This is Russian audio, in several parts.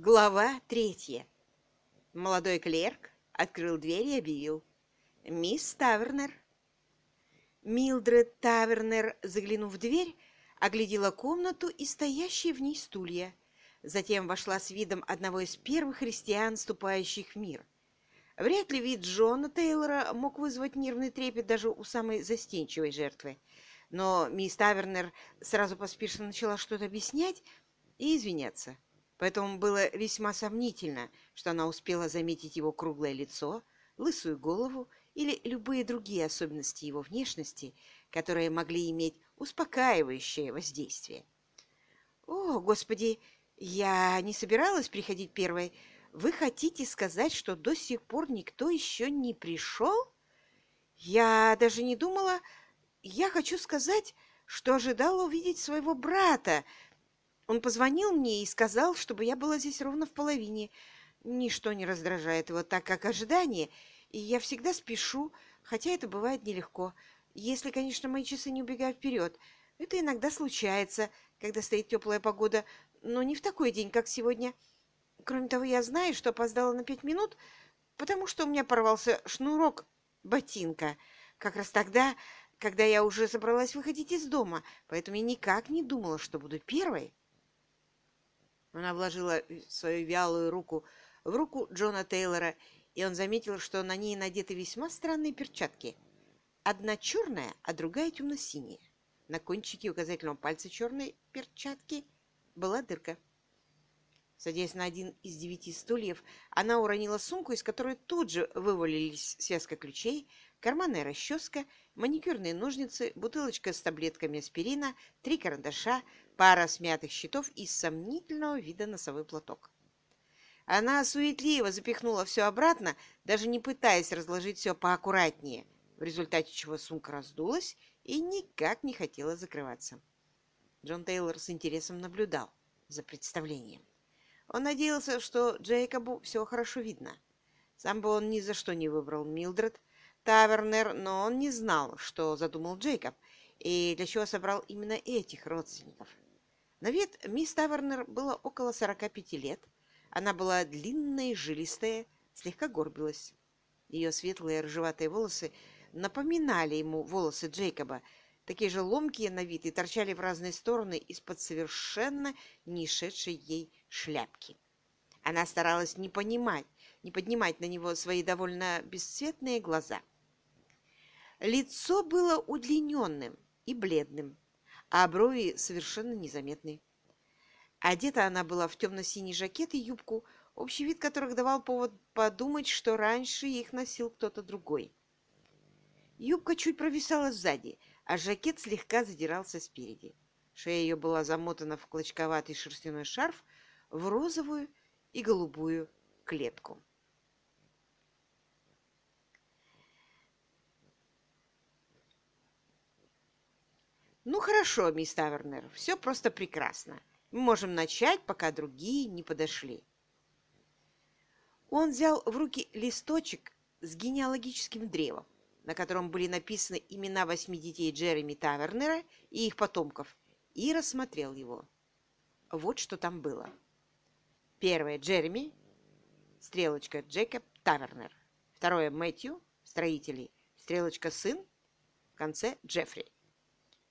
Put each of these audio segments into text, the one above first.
Глава третья. Молодой клерк открыл дверь и объявил. «Мисс Тавернер». Милдред Тавернер, заглянув в дверь, оглядела комнату и стоящие в ней стулья. Затем вошла с видом одного из первых христиан, ступающих в мир. Вряд ли вид Джона Тейлора мог вызвать нервный трепет даже у самой застенчивой жертвы. Но мисс Тавернер сразу поспешно начала что-то объяснять и извиняться. Поэтому было весьма сомнительно, что она успела заметить его круглое лицо, лысую голову или любые другие особенности его внешности, которые могли иметь успокаивающее воздействие. «О, Господи, я не собиралась приходить первой. Вы хотите сказать, что до сих пор никто еще не пришел? Я даже не думала... Я хочу сказать, что ожидала увидеть своего брата, он позвонил мне и сказал, чтобы я была здесь ровно в половине. Ничто не раздражает его так, как ожидание, и я всегда спешу, хотя это бывает нелегко, если, конечно, мои часы не убегают вперед. Это иногда случается, когда стоит теплая погода, но не в такой день, как сегодня. Кроме того, я знаю, что опоздала на пять минут, потому что у меня порвался шнурок ботинка. Как раз тогда, когда я уже собралась выходить из дома, поэтому я никак не думала, что буду первой. Она вложила свою вялую руку в руку Джона Тейлора, и он заметил, что на ней надеты весьма странные перчатки. Одна черная, а другая темно-синяя. На кончике указательного пальца черной перчатки была дырка. Садясь на один из девяти стульев, она уронила сумку, из которой тут же вывалились связка ключей, карманная расческа, маникюрные ножницы, бутылочка с таблетками аспирина, три карандаша, пара смятых щитов и сомнительного вида носовой платок. Она суетливо запихнула все обратно, даже не пытаясь разложить все поаккуратнее, в результате чего сумка раздулась и никак не хотела закрываться. Джон Тейлор с интересом наблюдал за представлением. Он надеялся, что Джейкобу все хорошо видно. Сам бы он ни за что не выбрал Милдред Тавернер, но он не знал, что задумал Джейкоб и для чего собрал именно этих родственников. На вид мисс Тавернер было около 45 лет. Она была длинная жилистая, слегка горбилась. Ее светлые рыжеватые волосы напоминали ему волосы Джейкоба, такие же ломкие на вид и торчали в разные стороны из-под совершенно не шедшей ей шляпки. Она старалась не понимать, не поднимать на него свои довольно бесцветные глаза. Лицо было удлиненным и бледным, а брови совершенно незаметны. Одета она была в темно-синий жакет и юбку, общий вид которых давал повод подумать, что раньше их носил кто-то другой. Юбка чуть провисала сзади, а жакет слегка задирался спереди. Шея ее была замотана в клочковатый шерстяной шарф в розовую и голубую клетку. «Ну хорошо, мисс Тавернер, все просто прекрасно. Мы можем начать, пока другие не подошли». Он взял в руки листочек с генеалогическим древом, на котором были написаны имена восьми детей Джереми Тавернера и их потомков, и рассмотрел его. Вот что там было. Первое – Джереми, стрелочка Джекоб Тавернер. Второе – Мэтью, строители, стрелочка сын, в конце – Джеффри.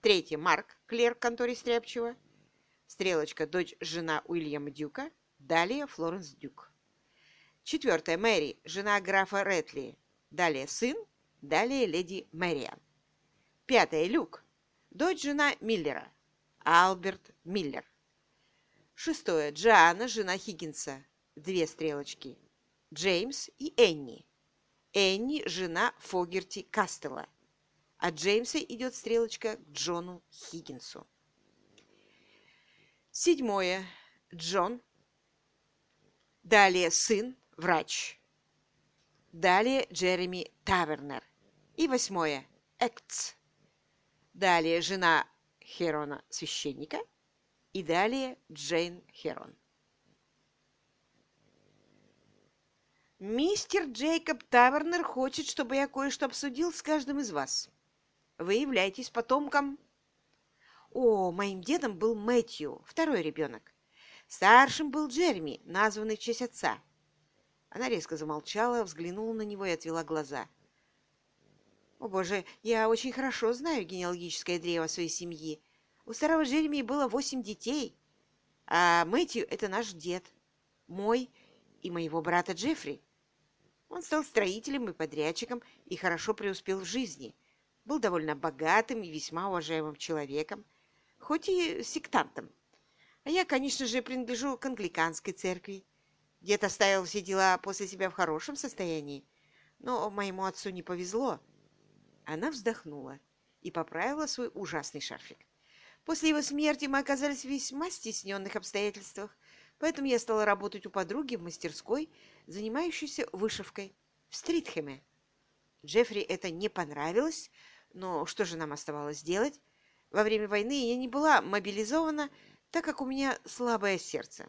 Третье – Марк, клерк конторе Стряпчева. Стрелочка – дочь, жена Уильяма Дюка. Далее – Флоренс Дюк. Четвертое – Мэри, жена графа Ретли. Далее – сын. Далее – леди Мэриан. Пятое – Люк, дочь, жена Миллера. Алберт Миллер. Шестое. Джоанна, жена Хиггинса. Две стрелочки. Джеймс и Энни. Энни – жена Фогерти Кастелла. От Джеймса идет стрелочка к Джону Хиггинсу. Седьмое. Джон. Далее сын, врач. Далее Джереми Тавернер. И восьмое. Экц. Далее жена Херона, священника – и далее Джейн Херон. «Мистер Джейкоб Тавернер хочет, чтобы я кое-что обсудил с каждым из вас. Вы являетесь потомком...» «О, моим дедом был Мэтью, второй ребенок. Старшим был Джереми, названный в честь отца. Она резко замолчала, взглянула на него и отвела глаза. «О, боже, я очень хорошо знаю генеалогическое древо своей семьи. У старого Джереми было восемь детей, а Мэтью — это наш дед, мой и моего брата Джеффри. Он стал строителем и подрядчиком и хорошо преуспел в жизни. Был довольно богатым и весьма уважаемым человеком, хоть и сектантом. А я, конечно же, принадлежу к англиканской церкви. Дед оставил все дела после себя в хорошем состоянии, но моему отцу не повезло. Она вздохнула и поправила свой ужасный шарфик. После его смерти мы оказались в весьма стесненных обстоятельствах, поэтому я стала работать у подруги в мастерской, занимающейся вышивкой в Стритхэме. Джеффри это не понравилось, но что же нам оставалось делать? Во время войны я не была мобилизована, так как у меня слабое сердце.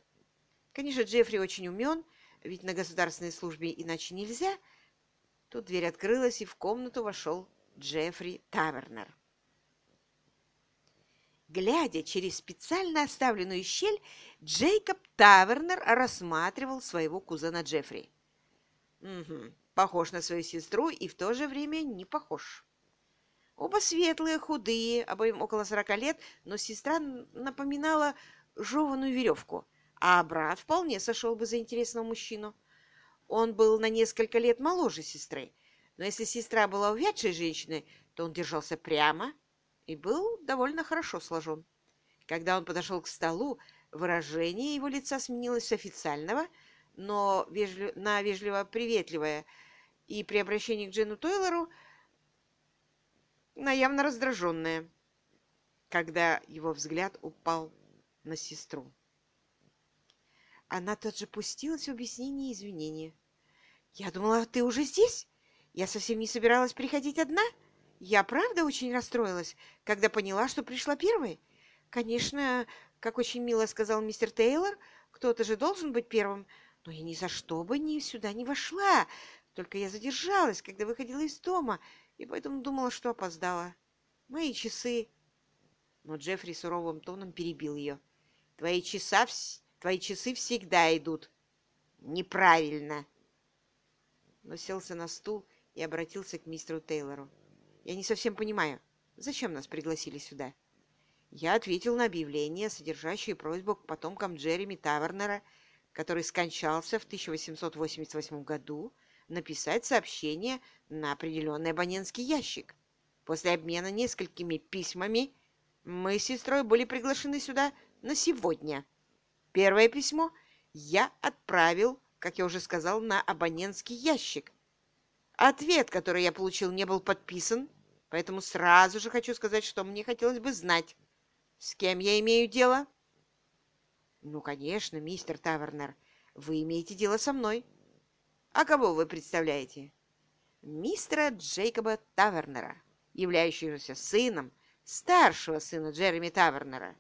Конечно, Джеффри очень умен, ведь на государственной службе иначе нельзя. Тут дверь открылась, и в комнату вошел Джеффри Тавернер. Глядя через специально оставленную щель, Джейкоб Тавернер рассматривал своего кузена Джеффри. Угу, похож на свою сестру и в то же время не похож. Оба светлые, худые, обоим около сорока лет, но сестра напоминала жеванную веревку, а брат вполне сошел бы за интересного мужчину. Он был на несколько лет моложе сестры, но если сестра была увядшей женщиной, то он держался прямо и был довольно хорошо сложен. Когда он подошел к столу, выражение его лица сменилось с официального, но вежлив... на вежливо-приветливое, и при обращении к Джену Тойлору на явно раздраженное, когда его взгляд упал на сестру. Она тут же пустилась в объяснение и извинения. «Я думала, ты уже здесь? Я совсем не собиралась приходить одна?» Я правда очень расстроилась, когда поняла, что пришла первой. Конечно, как очень мило сказал мистер Тейлор, кто-то же должен быть первым, но я ни за что бы ни сюда не вошла. Только я задержалась, когда выходила из дома, и поэтому думала, что опоздала. Мои часы... Но Джеффри суровым тоном перебил ее. Твои, часа, Твои часы всегда идут неправильно. Но селся на стул и обратился к мистеру Тейлору. Я не совсем понимаю, зачем нас пригласили сюда? Я ответил на объявление, содержащее просьбу к потомкам Джереми Тавернера, который скончался в 1888 году, написать сообщение на определенный абонентский ящик. После обмена несколькими письмами мы с сестрой были приглашены сюда на сегодня. Первое письмо я отправил, как я уже сказал, на абонентский ящик. Ответ, который я получил, не был подписан, Поэтому сразу же хочу сказать, что мне хотелось бы знать, с кем я имею дело. Ну, конечно, мистер Тавернер, вы имеете дело со мной. А кого вы представляете? Мистера Джейкоба Тавернера, являющегося сыном старшего сына Джереми Тавернера.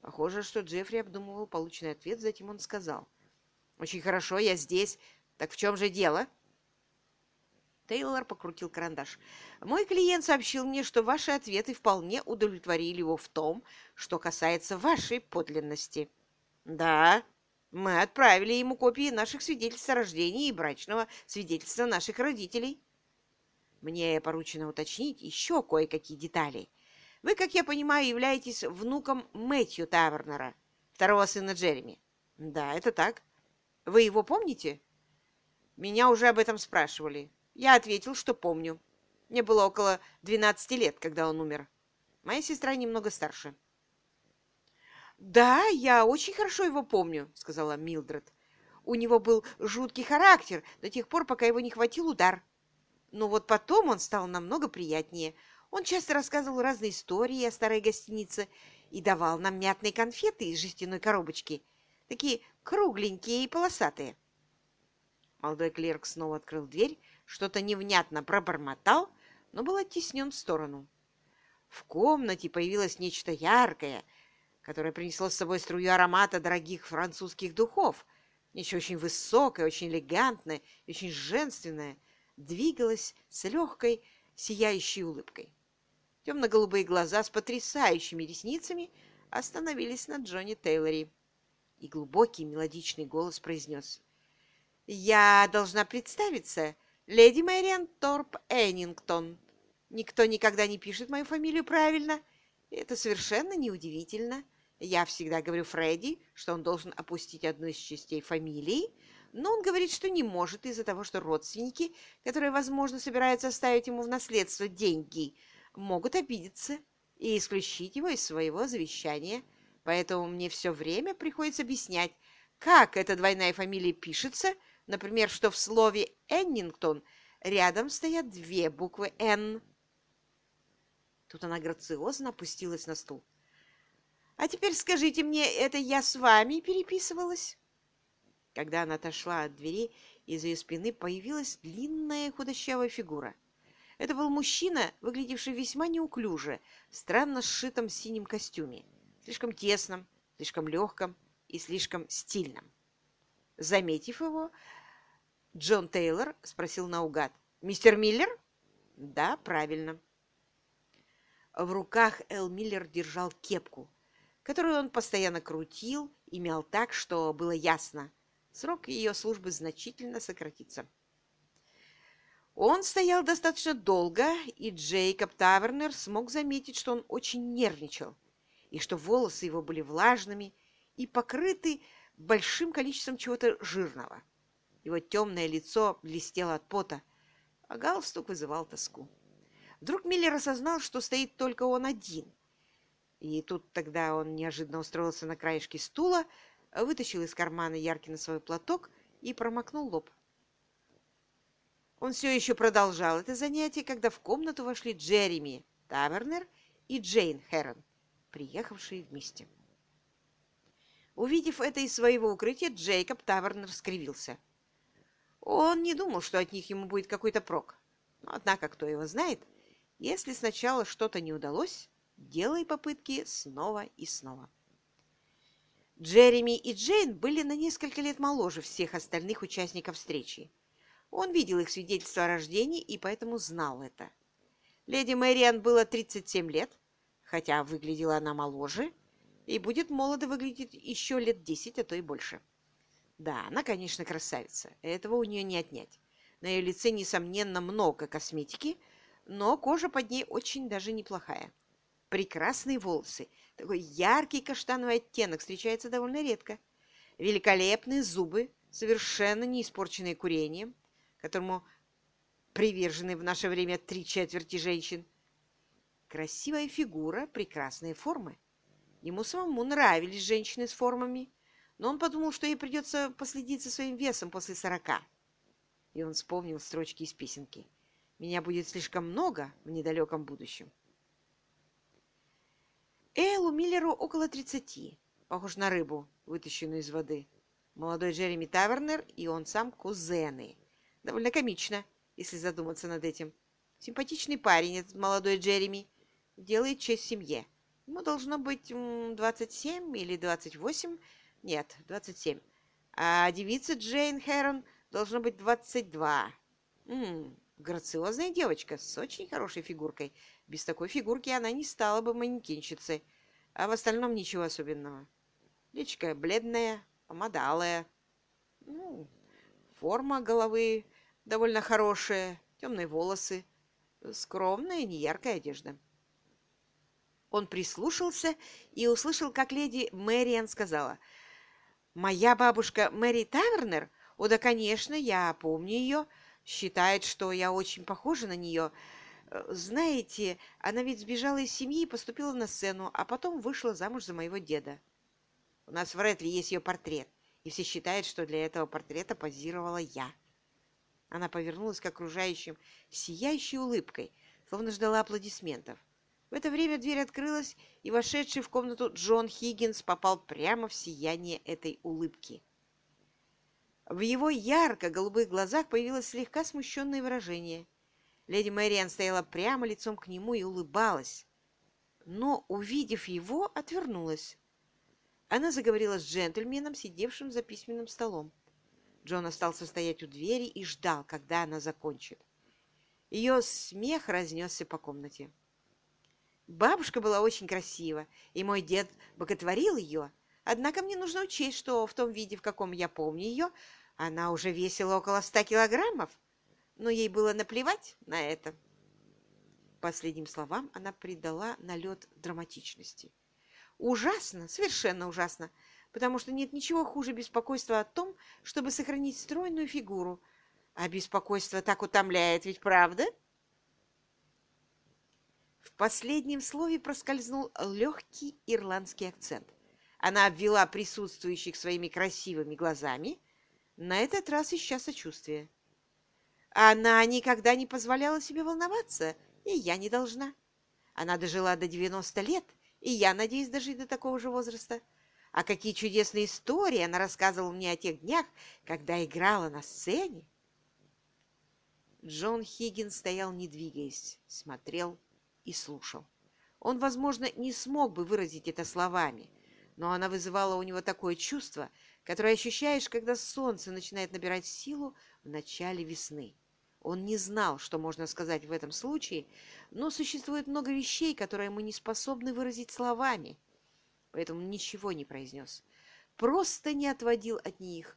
Похоже, что Джеффри обдумывал полученный ответ, затем он сказал. «Очень хорошо, я здесь. Так в чем же дело?» Тейлор покрутил карандаш. «Мой клиент сообщил мне, что ваши ответы вполне удовлетворили его в том, что касается вашей подлинности». «Да, мы отправили ему копии наших свидетельств о рождении и брачного свидетельства наших родителей». «Мне поручено уточнить еще кое-какие детали. Вы, как я понимаю, являетесь внуком Мэтью Тавернера, второго сына Джереми». «Да, это так. Вы его помните?» «Меня уже об этом спрашивали». Я ответил, что помню. Мне было около 12 лет, когда он умер. Моя сестра немного старше. «Да, я очень хорошо его помню», — сказала Милдред. «У него был жуткий характер до тех пор, пока его не хватил удар. Но вот потом он стал намного приятнее. Он часто рассказывал разные истории о старой гостинице и давал нам мятные конфеты из жестяной коробочки, такие кругленькие и полосатые». Молодой клерк снова открыл дверь, что-то невнятно пробормотал, но был оттеснен в сторону. В комнате появилось нечто яркое, которое принесло с собой струю аромата дорогих французских духов. Нечто очень высокое, очень элегантное, очень женственное, двигалось с легкой, сияющей улыбкой. Темно-голубые глаза с потрясающими ресницами остановились на Джонни Тейлоре. и глубокий мелодичный голос произнес. «Я должна представиться, леди Мэриан Торп Эннингтон. Никто никогда не пишет мою фамилию правильно. Это совершенно неудивительно. Я всегда говорю Фредди, что он должен опустить одну из частей фамилии, но он говорит, что не может из-за того, что родственники, которые, возможно, собираются оставить ему в наследство деньги, могут обидеться и исключить его из своего завещания. Поэтому мне все время приходится объяснять, как эта двойная фамилия пишется, например, что в слове «Эннингтон» рядом стоят две буквы «Н». Тут она грациозно опустилась на стул. «А теперь скажите мне, это я с вами переписывалась?» Когда она отошла от двери, из ее спины появилась длинная худощавая фигура. Это был мужчина, выглядевший весьма неуклюже, странно сшитом синем костюме, слишком тесном, слишком легком и слишком стильном. Заметив его, Джон Тейлор спросил наугад. «Мистер Миллер?» «Да, правильно». В руках Эл Миллер держал кепку, которую он постоянно крутил и мял так, что было ясно, срок ее службы значительно сократится. Он стоял достаточно долго, и Джейкоб Тавернер смог заметить, что он очень нервничал, и что волосы его были влажными и покрыты большим количеством чего-то жирного. Его темное лицо блестело от пота, а галстук вызывал тоску. Вдруг Миллер осознал, что стоит только он один. И тут тогда он неожиданно устроился на краешке стула, вытащил из кармана Яркина свой платок и промокнул лоб. Он все еще продолжал это занятие, когда в комнату вошли Джереми Тавернер и Джейн Хэрон, приехавшие вместе. Увидев это из своего укрытия, Джейкоб Тавернер скривился. Он не думал, что от них ему будет какой-то прок. Но, однако, кто его знает, если сначала что-то не удалось, делай попытки снова и снова. Джереми и Джейн были на несколько лет моложе всех остальных участников встречи. Он видел их свидетельство о рождении и поэтому знал это. Леди Мэриан было 37 лет, хотя выглядела она моложе, и будет молодо выглядеть еще лет 10, а то и больше. Да, она, конечно, красавица, этого у нее не отнять. На ее лице, несомненно, много косметики, но кожа под ней очень даже неплохая. Прекрасные волосы, такой яркий каштановый оттенок встречается довольно редко. Великолепные зубы, совершенно не испорченные курением, которому привержены в наше время три четверти женщин. Красивая фигура, прекрасные формы. Ему самому нравились женщины с формами, но он подумал, что ей придется последить за своим весом после сорока. И он вспомнил строчки из песенки. «Меня будет слишком много в недалеком будущем». Эйлу Миллеру около тридцати, похож на рыбу, вытащенную из воды. Молодой Джереми Тавернер и он сам кузены. Довольно комично, если задуматься над этим. Симпатичный парень этот молодой Джереми. Делает честь семье. Ему должно быть 27 или 28. Нет, 27. А девица Джейн Хэрон должно быть 22. М -м, грациозная девочка с очень хорошей фигуркой. Без такой фигурки она не стала бы манекенщицей, а в остальном ничего особенного. Личка бледная, помада Ну, форма головы довольно хорошая, темные волосы, скромная, неяркая одежда. Он прислушался и услышал, как леди Мэриан сказала, «Моя бабушка Мэри Тавернер? О, да, конечно, я помню ее. Считает, что я очень похожа на нее. Э, знаете, она ведь сбежала из семьи и поступила на сцену, а потом вышла замуж за моего деда. У нас в Ретли есть ее портрет, и все считают, что для этого портрета позировала я. Она повернулась к окружающим сияющей улыбкой, словно ждала аплодисментов. В это время дверь открылась, и вошедший в комнату Джон Хиггинс попал прямо в сияние этой улыбки. В его ярко-голубых глазах появилось слегка смущенное выражение – Леди Мэриан стояла прямо лицом к нему и улыбалась, но, увидев его, отвернулась. Она заговорила с джентльменом, сидевшим за письменным столом. Джон остался стоять у двери и ждал, когда она закончит. Ее смех разнесся по комнате. Бабушка была очень красива, и мой дед боготворил ее. Однако мне нужно учесть, что в том виде, в каком я помню ее, она уже весила около ста килограммов. Но ей было наплевать на это. Последним словам она придала налет драматичности. Ужасно, совершенно ужасно, потому что нет ничего хуже беспокойства о том, чтобы сохранить стройную фигуру. А беспокойство так утомляет, ведь правда? В последнем слове проскользнул легкий ирландский акцент. Она обвела присутствующих своими красивыми глазами, на этот раз ища сочувствия. Она никогда не позволяла себе волноваться, и я не должна. Она дожила до 90 лет, и я надеюсь дожить до такого же возраста. А какие чудесные истории она рассказывала мне о тех днях, когда играла на сцене. Джон Хиггинс стоял, не двигаясь, смотрел и слушал. Он, возможно, не смог бы выразить это словами, но она вызывала у него такое чувство, которое ощущаешь, когда солнце начинает набирать силу в начале весны. Он не знал, что можно сказать в этом случае, но существует много вещей, которые мы не способны выразить словами, поэтому ничего не произнес. Просто не отводил от них,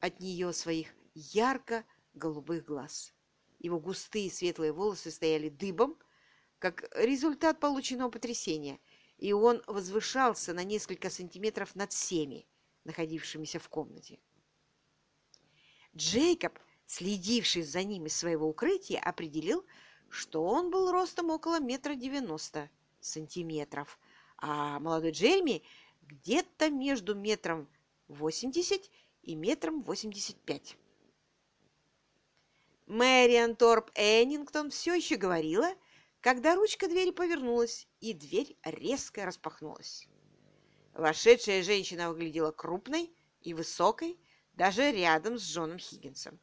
от нее своих ярко-голубых глаз. Его густые светлые волосы стояли дыбом, как результат полученного потрясения, и он возвышался на несколько сантиметров над всеми, находившимися в комнате. Джейкоб следивший за ним из своего укрытия, определил, что он был ростом около метра девяносто сантиметров, а молодой Джереми где-то между метром восемьдесят и метром восемьдесят пять. Мэриан Торп Эннингтон все еще говорила, когда ручка двери повернулась, и дверь резко распахнулась. Вошедшая женщина выглядела крупной и высокой, даже рядом с Джоном Хиггинсом.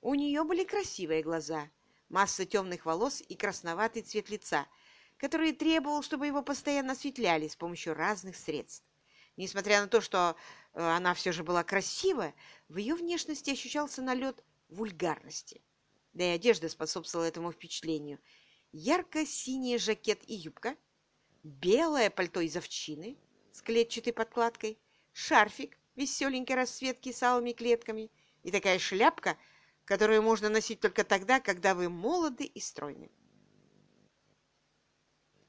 У нее были красивые глаза, масса темных волос и красноватый цвет лица, который требовал, чтобы его постоянно осветляли с помощью разных средств. Несмотря на то, что э, она все же была красивая, в ее внешности ощущался налет вульгарности. Да и одежда способствовала этому впечатлению. Ярко-синий жакет и юбка, белое пальто из овчины с клетчатой подкладкой, шарфик веселенькой расцветки с алыми клетками и такая шляпка – которую можно носить только тогда, когда вы молоды и стройны.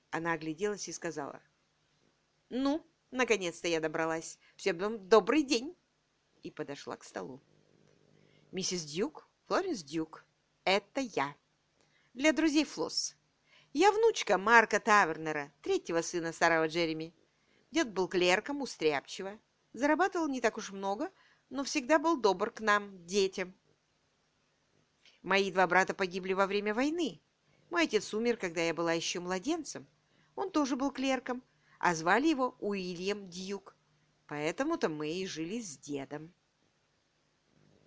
Она огляделась и сказала, «Ну, наконец-то я добралась. Всем добрый день!» И подошла к столу. «Миссис Дюк, Флоренс Дюк, это я. Для друзей Флосс. Я внучка Марка Тавернера, третьего сына старого Джереми. Дед был клерком устряпчиво, зарабатывал не так уж много, но всегда был добр к нам, детям. Мои два брата погибли во время войны. Мой отец умер, когда я была еще младенцем. Он тоже был клерком, а звали его Уильям Дьюк. Поэтому-то мы и жили с дедом.